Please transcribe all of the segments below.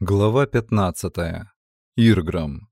Глава 15. Ирграм.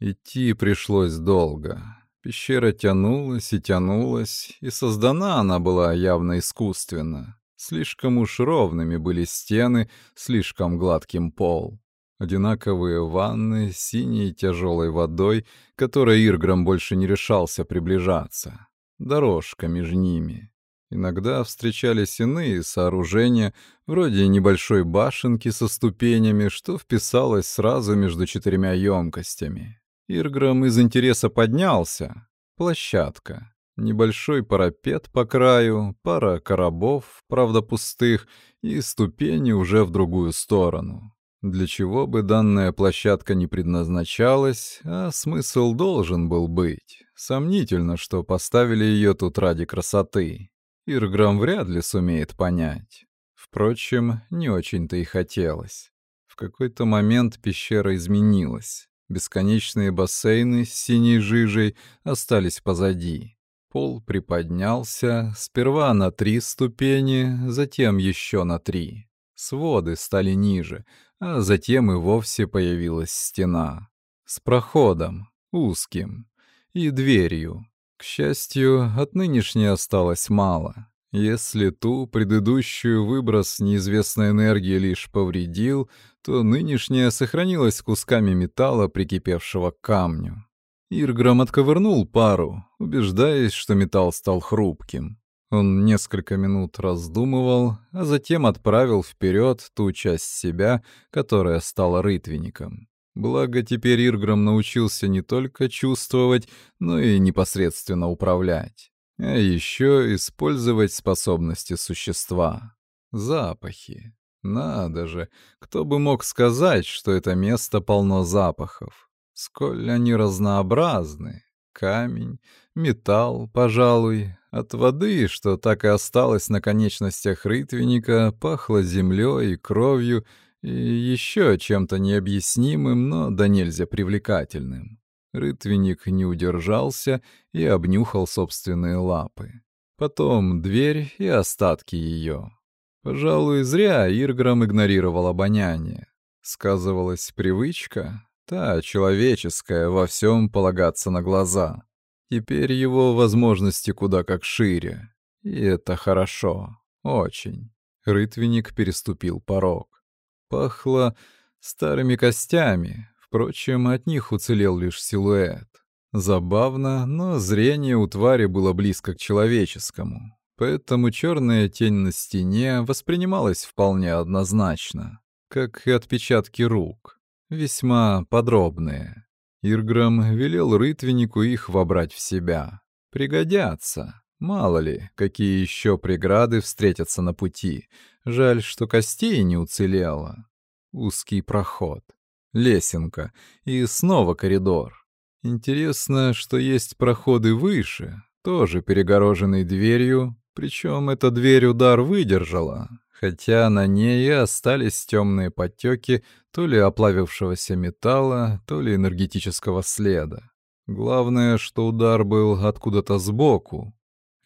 Идти пришлось долго. Пещера тянулась и тянулась, и создана она была явно искусственно. Слишком уж ровными были стены, слишком гладким пол. Одинаковые ванны с синей тяжелой водой, которой Ирграм больше не решался приближаться. Дорожка между ними. Иногда встречались иные сооружения, вроде небольшой башенки со ступенями, что вписалось сразу между четырьмя емкостями. Ирграм из интереса поднялся. Площадка. Небольшой парапет по краю, пара коробов, правда пустых, и ступени уже в другую сторону. Для чего бы данная площадка не предназначалась, а смысл должен был быть. Сомнительно, что поставили ее тут ради красоты. Ирграм вряд ли сумеет понять. Впрочем, не очень-то и хотелось. В какой-то момент пещера изменилась. Бесконечные бассейны с синей жижей остались позади. Пол приподнялся, сперва на три ступени, затем еще на три. Своды стали ниже, а затем и вовсе появилась стена. С проходом, узким, и дверью, к счастью, от нынешней осталось мало. Если ту предыдущую выброс неизвестной энергии лишь повредил, то нынешняя сохранилась кусками металла, прикипевшего к камню. Ирграм отковырнул пару, убеждаясь, что металл стал хрупким. Он несколько минут раздумывал, а затем отправил вперед ту часть себя, которая стала рытвенником. Благо, теперь Ирграм научился не только чувствовать, но и непосредственно управлять. А еще использовать способности существа. Запахи. Надо же, кто бы мог сказать, что это место полно запахов. Сколь они разнообразны. Камень, металл, пожалуй. От воды, что так и осталось на конечностях рытвенника, пахло землей и кровью, и еще чем-то необъяснимым, но да нельзя привлекательным. Рытвенник не удержался и обнюхал собственные лапы. Потом дверь и остатки ее. Пожалуй, зря Ирграм игнорировал обоняние. Сказывалась привычка, та человеческая, во всем полагаться на глаза. Теперь его возможности куда как шире. И это хорошо. Очень. Рытвенник переступил порог. Пахло старыми костями, впрочем, от них уцелел лишь силуэт. Забавно, но зрение у твари было близко к человеческому, поэтому черная тень на стене воспринималась вполне однозначно, как и отпечатки рук, весьма подробные. Ирграм велел рытвеннику их вобрать в себя. Пригодятся. Мало ли, какие еще преграды встретятся на пути. Жаль, что костей не уцелело. Узкий проход. Лесенка. И снова коридор. Интересно, что есть проходы выше, тоже перегороженные дверью, причем эта дверь удар выдержала, хотя на ней и остались темные подтеки то ли оплавившегося металла, то ли энергетического следа. Главное, что удар был откуда-то сбоку,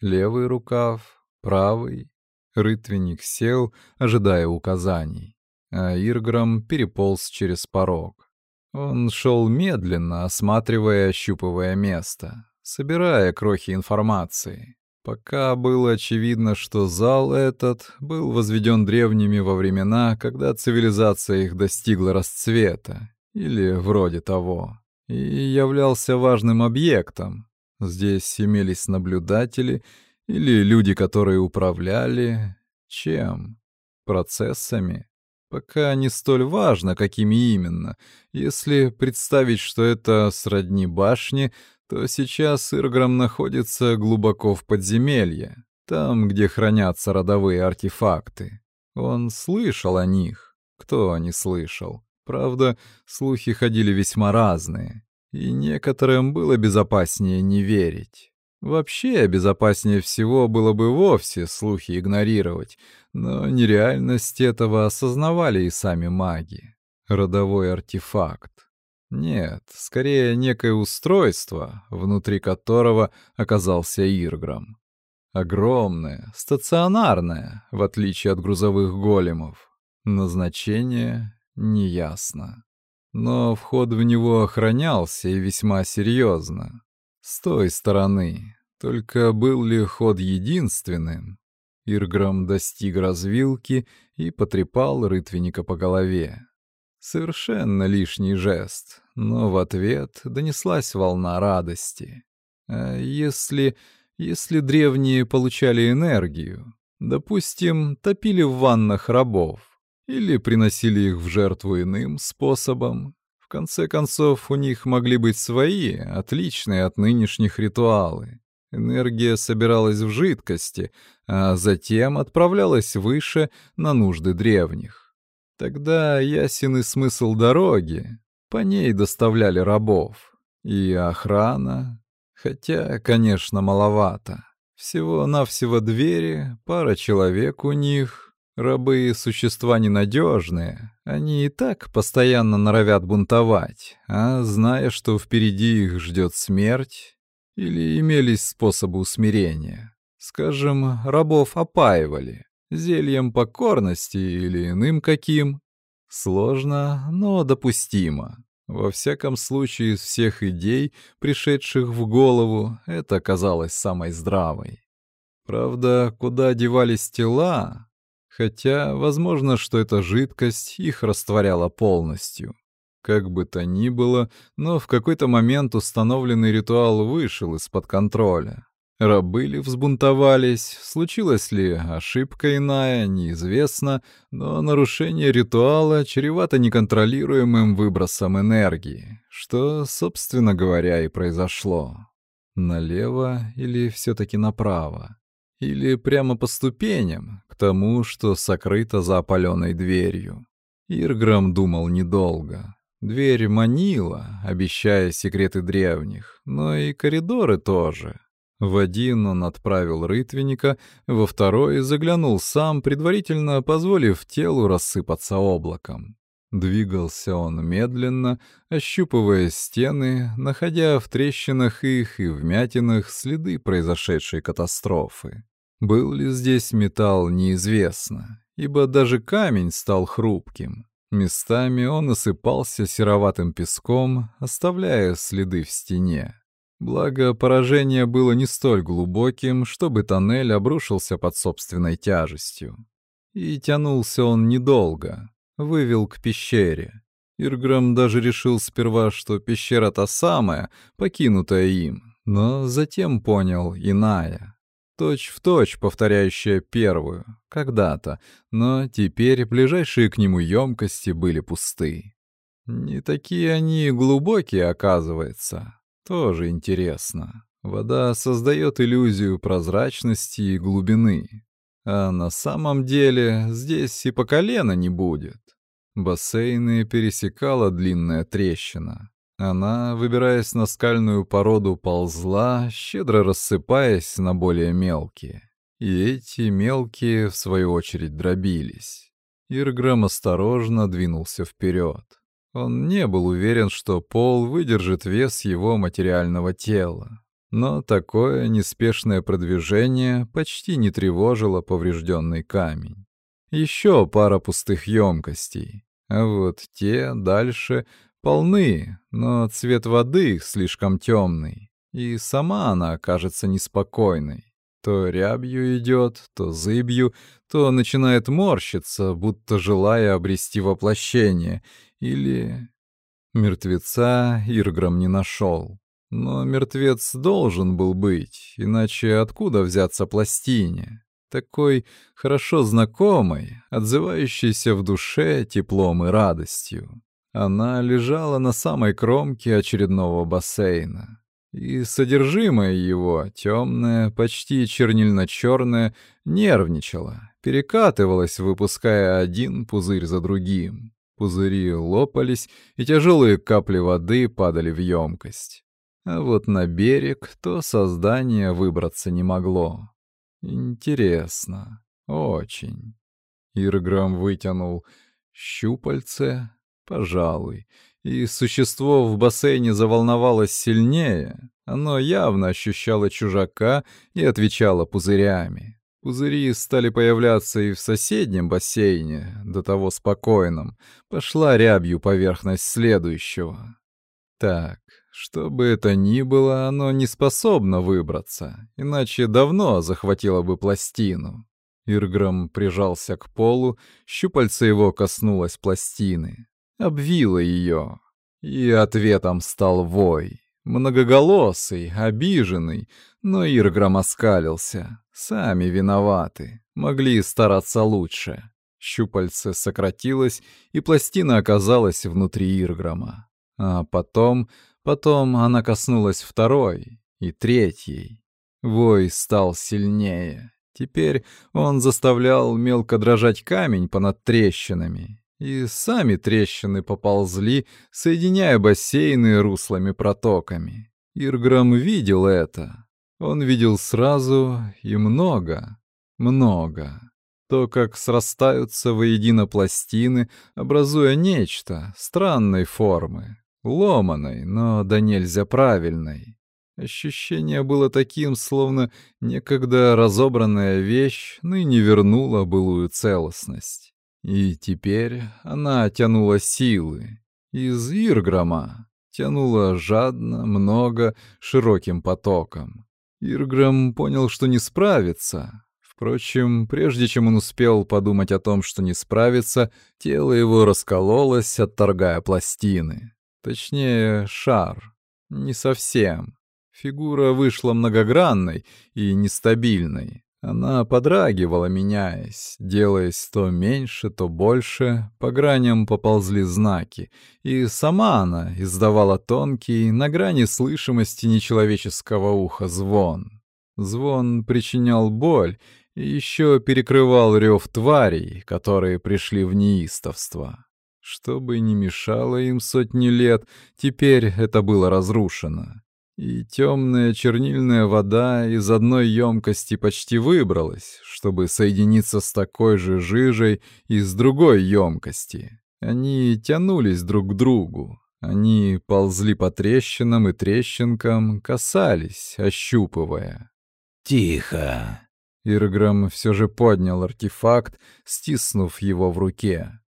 Левый рукав, правый. Рытвенник сел, ожидая указаний, а Ирграм переполз через порог. Он шел медленно, осматривая и ощупывая место, собирая крохи информации. Пока было очевидно, что зал этот был возведен древними во времена, когда цивилизация их достигла расцвета, или вроде того, и являлся важным объектом, Здесь имелись наблюдатели или люди, которые управляли... Чем? Процессами? Пока не столь важно, какими именно. Если представить, что это сродни башни, то сейчас Ирграм находится глубоко в подземелье, там, где хранятся родовые артефакты. Он слышал о них. Кто не слышал? Правда, слухи ходили весьма разные и некоторым было безопаснее не верить. Вообще, безопаснее всего было бы вовсе слухи игнорировать, но нереальность этого осознавали и сами маги. Родовой артефакт. Нет, скорее некое устройство, внутри которого оказался Ирграм. Огромное, стационарное, в отличие от грузовых големов. Назначение неясно. Но вход в него охранялся и весьма серьезно. С той стороны. Только был ли ход единственным? Ирграм достиг развилки и потрепал рытвенника по голове. Совершенно лишний жест, но в ответ донеслась волна радости. А если... если древние получали энергию? Допустим, топили в ваннах рабов или приносили их в жертву иным способом. В конце концов, у них могли быть свои, отличные от нынешних ритуалы. Энергия собиралась в жидкости, а затем отправлялась выше на нужды древних. Тогда ясен и смысл дороги. По ней доставляли рабов. И охрана. Хотя, конечно, маловато. Всего-навсего двери, пара человек у них. Рабы — существа ненадежные. Они и так постоянно норовят бунтовать, а зная, что впереди их ждет смерть, или имелись способы усмирения? Скажем, рабов опаивали. Зельем покорности или иным каким? Сложно, но допустимо. Во всяком случае, из всех идей, пришедших в голову, это казалось самой здравой. Правда, куда девались тела? Хотя, возможно, что эта жидкость их растворяла полностью. Как бы то ни было, но в какой-то момент установленный ритуал вышел из-под контроля. Рабы ли взбунтовались, случилась ли ошибка иная, неизвестно, но нарушение ритуала чревато неконтролируемым выбросом энергии, что, собственно говоря, и произошло. Налево или все-таки направо? Или прямо по ступеням, к тому, что сокрыто за опаленной дверью? Ирграм думал недолго. Дверь манила, обещая секреты древних, но и коридоры тоже. В один он отправил рытвенника, во второй заглянул сам, предварительно позволив телу рассыпаться облаком. Двигался он медленно, ощупывая стены, находя в трещинах их и вмятинах следы произошедшей катастрофы. Был ли здесь металл, неизвестно, ибо даже камень стал хрупким. Местами он осыпался сероватым песком, оставляя следы в стене. Благо, поражение было не столь глубоким, чтобы тоннель обрушился под собственной тяжестью. И тянулся он недолго, вывел к пещере. Ирграм даже решил сперва, что пещера та самая, покинутая им, но затем понял иная точь-в-точь точь повторяющая первую, когда-то, но теперь ближайшие к нему емкости были пусты. Не такие они глубокие, оказывается. Тоже интересно. Вода создает иллюзию прозрачности и глубины. А на самом деле здесь и по колено не будет. Бассейны пересекала длинная трещина. Она, выбираясь на скальную породу, ползла, щедро рассыпаясь на более мелкие. И эти мелкие, в свою очередь, дробились. Ирграм осторожно двинулся вперед. Он не был уверен, что пол выдержит вес его материального тела. Но такое неспешное продвижение почти не тревожило поврежденный камень. Еще пара пустых емкостей. А вот те дальше полны, но цвет воды их слишком темный, и сама она кажется неспокойной. То рябью идет, то зыбью, то начинает морщиться, будто желая обрести воплощение, или... Мертвеца Ирграм не нашел. Но мертвец должен был быть, иначе откуда взяться пластине? Такой хорошо знакомой, отзывающейся в душе теплом и радостью. Она лежала на самой кромке очередного бассейна. И содержимое его, темное, почти чернильно-черное, нервничало, перекатывалось, выпуская один пузырь за другим. Пузыри лопались, и тяжелые капли воды падали в емкость. А вот на берег то создание выбраться не могло. Интересно. Очень. Ирграм вытянул щупальце, Пожалуй. И существо в бассейне заволновалось сильнее. Оно явно ощущало чужака и отвечало пузырями. Пузыри стали появляться и в соседнем бассейне, до того спокойном. Пошла рябью поверхность следующего. Так, что бы это ни было, оно не способно выбраться, иначе давно захватило бы пластину. Ирграм прижался к полу, щупальце его коснулось пластины, обвило ее, и ответом стал вой. Многоголосый, обиженный, но Ирграм оскалился. Сами виноваты, могли стараться лучше. Щупальце сократилось, и пластина оказалась внутри Ирграма. А потом, потом она коснулась второй и третьей. Вой стал сильнее. Теперь он заставлял мелко дрожать камень понад трещинами. И сами трещины поползли, соединяя бассейны руслами-протоками. Ирграм видел это. Он видел сразу и много, много. То, как срастаются воедино пластины, образуя нечто странной формы, ломаной, но да нельзя правильной. Ощущение было таким, словно некогда разобранная вещь ныне вернула былую целостность. И теперь она тянула силы. Из Ирграма тянула жадно, много, широким потоком. Ирграм понял, что не справится. Впрочем, прежде чем он успел подумать о том, что не справится, тело его раскололось, отторгая пластины. Точнее, шар. Не совсем. Фигура вышла многогранной и нестабильной. Она подрагивала, меняясь, делаясь то меньше, то больше, по граням поползли знаки, и сама она издавала тонкий, на грани слышимости нечеловеческого уха звон. Звон причинял боль и еще перекрывал рев тварей, которые пришли в неистовство. Что бы ни мешало им сотни лет, теперь это было разрушено. И темная чернильная вода из одной емкости почти выбралась, чтобы соединиться с такой же жижей из другой емкости. Они тянулись друг к другу. Они ползли по трещинам и трещинкам, касались, ощупывая. «Тихо!» Ирграм все же поднял артефакт, стиснув его в руке.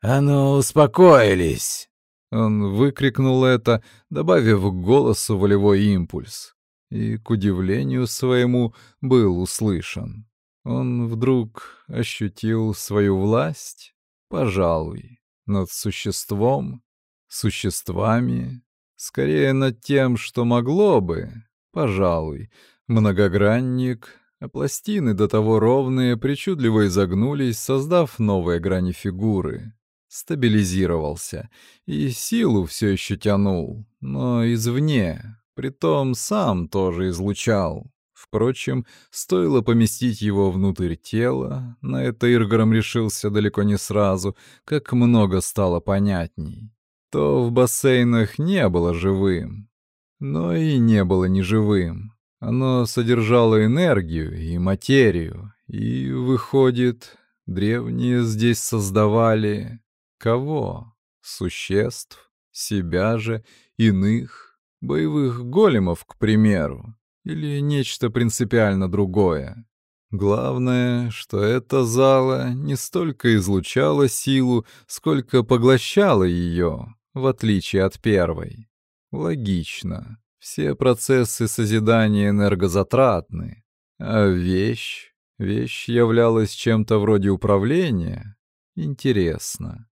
«А ну, успокоились!» Он выкрикнул это, добавив к голосу волевой импульс. И, к удивлению своему, был услышан. Он вдруг ощутил свою власть, пожалуй, над существом, существами, скорее над тем, что могло бы, пожалуй, многогранник, а пластины до того ровные причудливо изогнулись, создав новые грани фигуры стабилизировался и силу все еще тянул, но извне, притом сам тоже излучал. Впрочем, стоило поместить его внутрь тела, на это Иргором решился далеко не сразу, как много стало понятней. То в бассейнах не было живым, но и не было неживым. Оно содержало энергию и материю, и, выходит, древние здесь создавали Кого? Существ? Себя же? Иных? Боевых големов, к примеру? Или нечто принципиально другое? Главное, что эта зала не столько излучала силу, сколько поглощала ее, в отличие от первой. Логично. Все процессы созидания энергозатратны. А вещь? Вещь являлась чем-то вроде управления? Интересно.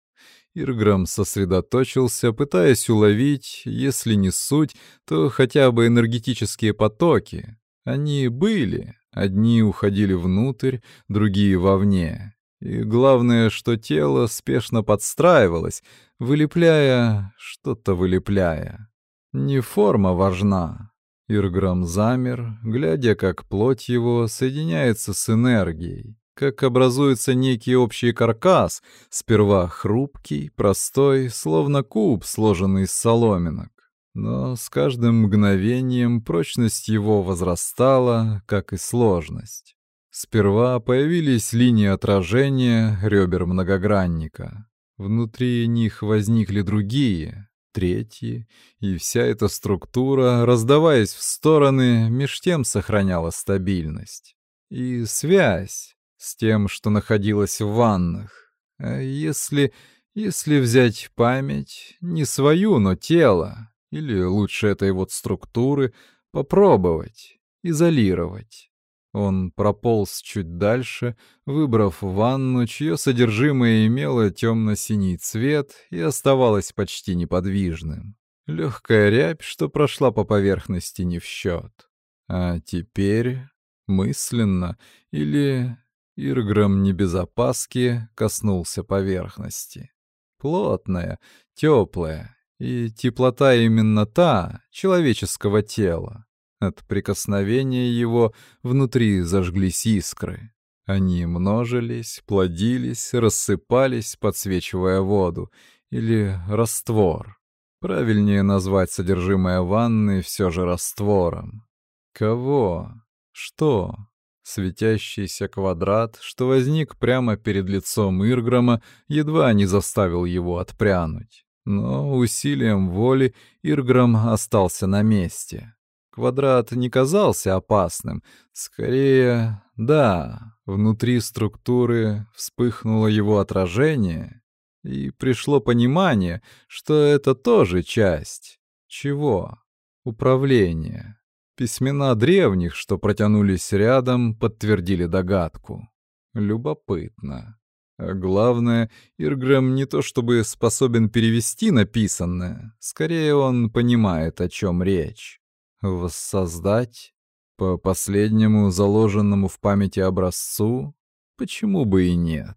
Ирграм сосредоточился, пытаясь уловить, если не суть, то хотя бы энергетические потоки. Они были, одни уходили внутрь, другие вовне. И главное, что тело спешно подстраивалось, вылепляя, что-то вылепляя. Не форма важна. Ирграм замер, глядя, как плоть его соединяется с энергией как образуется некий общий каркас, сперва хрупкий, простой, словно куб, сложенный из соломинок. Но с каждым мгновением прочность его возрастала, как и сложность. Сперва появились линии отражения ребер многогранника. Внутри них возникли другие, третьи, и вся эта структура, раздаваясь в стороны, меж тем сохраняла стабильность. и связь с тем, что находилось в ваннах. А если... если взять память, не свою, но тело, или лучше этой вот структуры, попробовать, изолировать. Он прополз чуть дальше, выбрав ванну, чье содержимое имело темно-синий цвет и оставалось почти неподвижным. Легкая рябь, что прошла по поверхности, не в счет. А теперь мысленно или Ирграм не без опаски коснулся поверхности. Плотная, теплая, и теплота именно та, человеческого тела. От прикосновения его внутри зажглись искры. Они множились, плодились, рассыпались, подсвечивая воду, или раствор. Правильнее назвать содержимое ванны все же раствором. Кого? Что? Светящийся квадрат, что возник прямо перед лицом Ирграма, едва не заставил его отпрянуть. Но усилием воли Ирграм остался на месте. Квадрат не казался опасным. Скорее, да, внутри структуры вспыхнуло его отражение, и пришло понимание, что это тоже часть. Чего? Управления. Письмена древних, что протянулись рядом, подтвердили догадку. Любопытно. А главное, Иргрэм не то чтобы способен перевести написанное, скорее он понимает, о чем речь. Воссоздать? По последнему заложенному в памяти образцу? Почему бы и нет?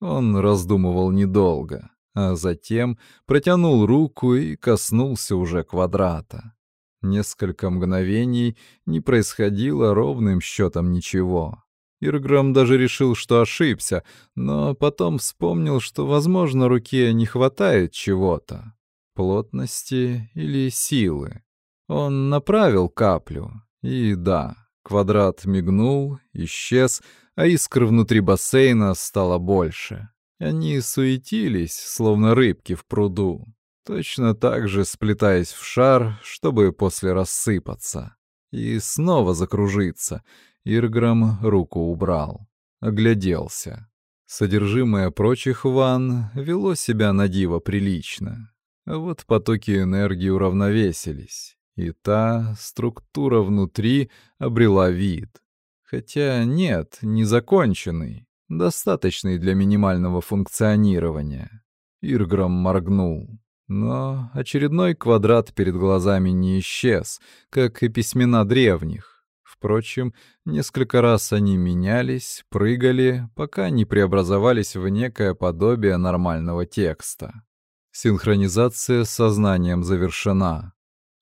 Он раздумывал недолго, а затем протянул руку и коснулся уже квадрата. Несколько мгновений не происходило ровным счетом ничего. Ирграм даже решил, что ошибся, но потом вспомнил, что, возможно, руке не хватает чего-то. Плотности или силы. Он направил каплю, и да, квадрат мигнул, исчез, а искр внутри бассейна стало больше. Они суетились, словно рыбки в пруду точно так же сплетаясь в шар, чтобы после рассыпаться. И снова закружиться. Ирграм руку убрал. Огляделся. Содержимое прочих ванн вело себя на диво прилично. А вот потоки энергии уравновесились, и та структура внутри обрела вид. Хотя нет, не законченный, достаточный для минимального функционирования. Ирграм моргнул. Но очередной квадрат перед глазами не исчез, как и письмена древних. Впрочем, несколько раз они менялись, прыгали, пока не преобразовались в некое подобие нормального текста. Синхронизация с сознанием завершена.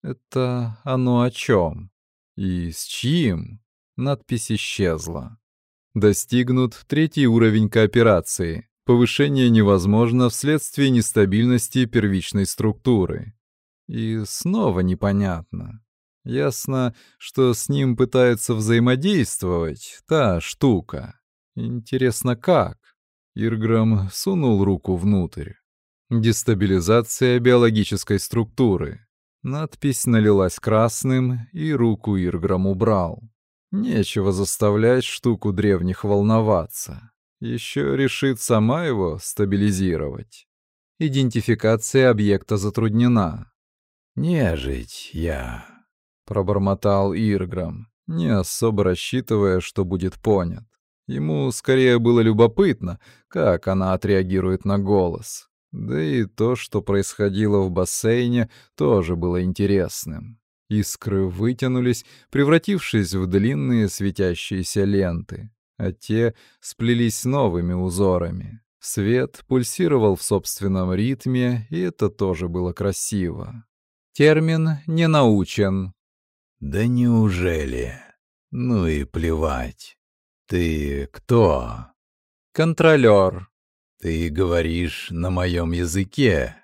Это оно о чем? И с чьим? Надпись исчезла. Достигнут третий уровень кооперации. Повышение невозможно вследствие нестабильности первичной структуры. И снова непонятно. Ясно, что с ним пытается взаимодействовать та штука. Интересно, как? Ирграм сунул руку внутрь. Дестабилизация биологической структуры. Надпись налилась красным, и руку Ирграм убрал. Нечего заставлять штуку древних волноваться. Еще решит сама его стабилизировать. Идентификация объекта затруднена. «Нежить я», — пробормотал Ирграм, не особо рассчитывая, что будет понят. Ему скорее было любопытно, как она отреагирует на голос. Да и то, что происходило в бассейне, тоже было интересным. Искры вытянулись, превратившись в длинные светящиеся ленты а те сплелись новыми узорами. Свет пульсировал в собственном ритме, и это тоже было красиво. Термин не научен. «Да неужели? Ну и плевать. Ты кто?» «Контролер». «Ты говоришь на моем языке».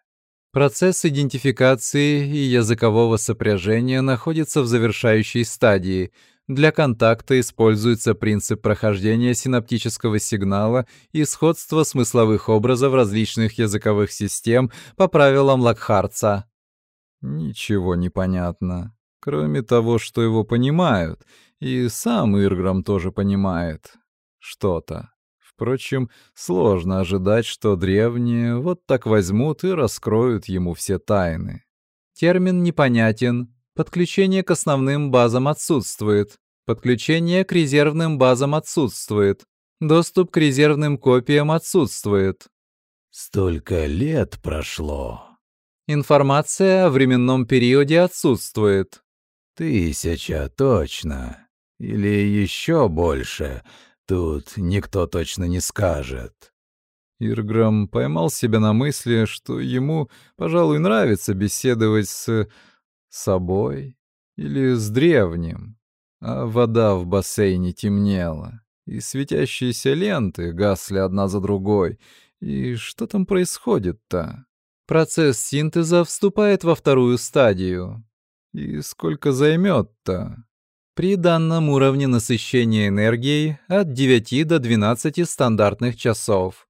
Процесс идентификации и языкового сопряжения находится в завершающей стадии — для контакта используется принцип прохождения синаптического сигнала и сходства смысловых образов различных языковых систем по правилам Локхартса. Ничего не понятно. Кроме того, что его понимают, и сам Ирграм тоже понимает что-то. Впрочем, сложно ожидать, что древние вот так возьмут и раскроют ему все тайны. Термин непонятен. Подключение к основным базам отсутствует. Подключение к резервным базам отсутствует. Доступ к резервным копиям отсутствует. Столько лет прошло. Информация о временном периоде отсутствует. Тысяча, точно. Или еще больше. Тут никто точно не скажет. Ирграм поймал себя на мысли, что ему, пожалуй, нравится беседовать с собой или с древним. А вода в бассейне темнела, и светящиеся ленты гасли одна за другой. И что там происходит-то? Процесс синтеза вступает во вторую стадию. И сколько займет-то? При данном уровне насыщения энергией от 9 до 12 стандартных часов.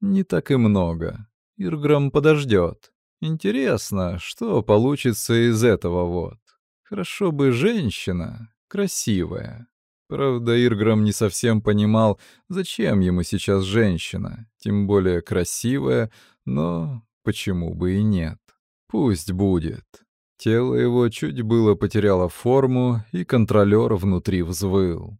Не так и много. Ирграм подождет. Интересно, что получится из этого вот. Хорошо бы женщина, красивая. Правда, Ирграм не совсем понимал, зачем ему сейчас женщина, тем более красивая, но почему бы и нет. Пусть будет. Тело его чуть было потеряло форму, и контролер внутри взвыл.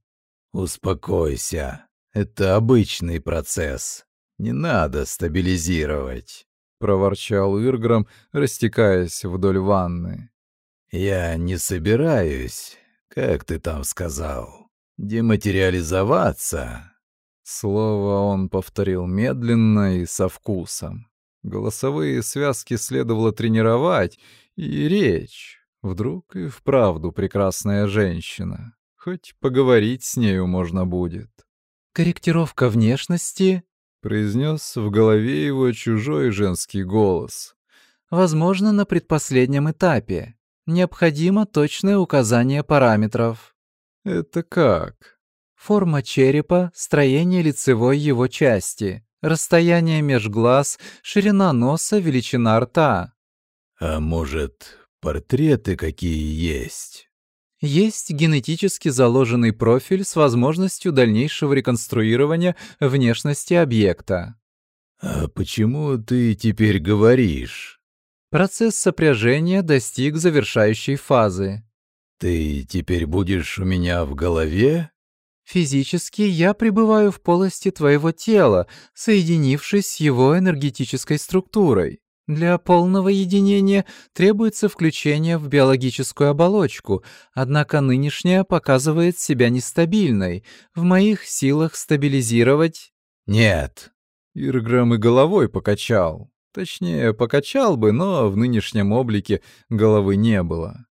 «Успокойся. Это обычный процесс. Не надо стабилизировать», — проворчал Ирграм, растекаясь вдоль ванны. «Я не собираюсь, как ты там сказал, дематериализоваться». Слово он повторил медленно и со вкусом. Голосовые связки следовало тренировать, и речь. Вдруг и вправду прекрасная женщина. Хоть поговорить с нею можно будет. «Корректировка внешности», — произнес в голове его чужой женский голос. «Возможно, на предпоследнем этапе. Необходимо точное указание параметров». «Это как?» «Форма черепа, строение лицевой его части, расстояние меж глаз, ширина носа, величина рта». А может, портреты какие есть? Есть генетически заложенный профиль с возможностью дальнейшего реконструирования внешности объекта. А почему ты теперь говоришь? Процесс сопряжения достиг завершающей фазы. Ты теперь будешь у меня в голове? Физически я пребываю в полости твоего тела, соединившись с его энергетической структурой. Для полного единения требуется включение в биологическую оболочку, однако нынешняя показывает себя нестабильной. В моих силах стабилизировать... Нет. Ирграм и головой покачал. Точнее, покачал бы, но в нынешнем облике головы не было.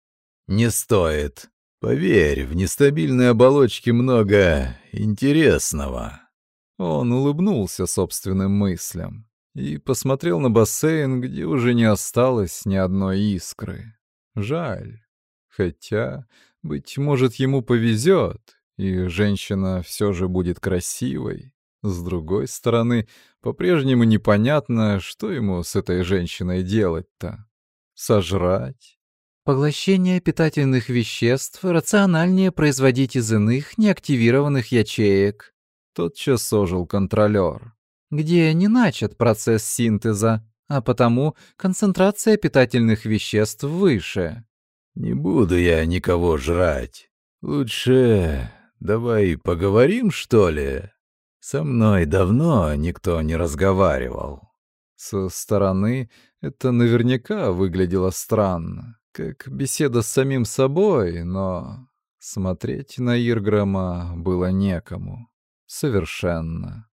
Не стоит. Поверь, в нестабильной оболочке много интересного. Он улыбнулся собственным мыслям и посмотрел на бассейн, где уже не осталось ни одной искры. Жаль. Хотя, быть может, ему повезет, и женщина все же будет красивой. С другой стороны, по-прежнему непонятно, что ему с этой женщиной делать-то. Сожрать? Поглощение питательных веществ рациональнее производить из иных неактивированных ячеек. Тотчас ожил контролер где не начат процесс синтеза, а потому концентрация питательных веществ выше. Не буду я никого жрать. Лучше давай поговорим, что ли? Со мной давно никто не разговаривал. Со стороны это наверняка выглядело странно, как беседа с самим собой, но смотреть на Ирграма было некому. Совершенно.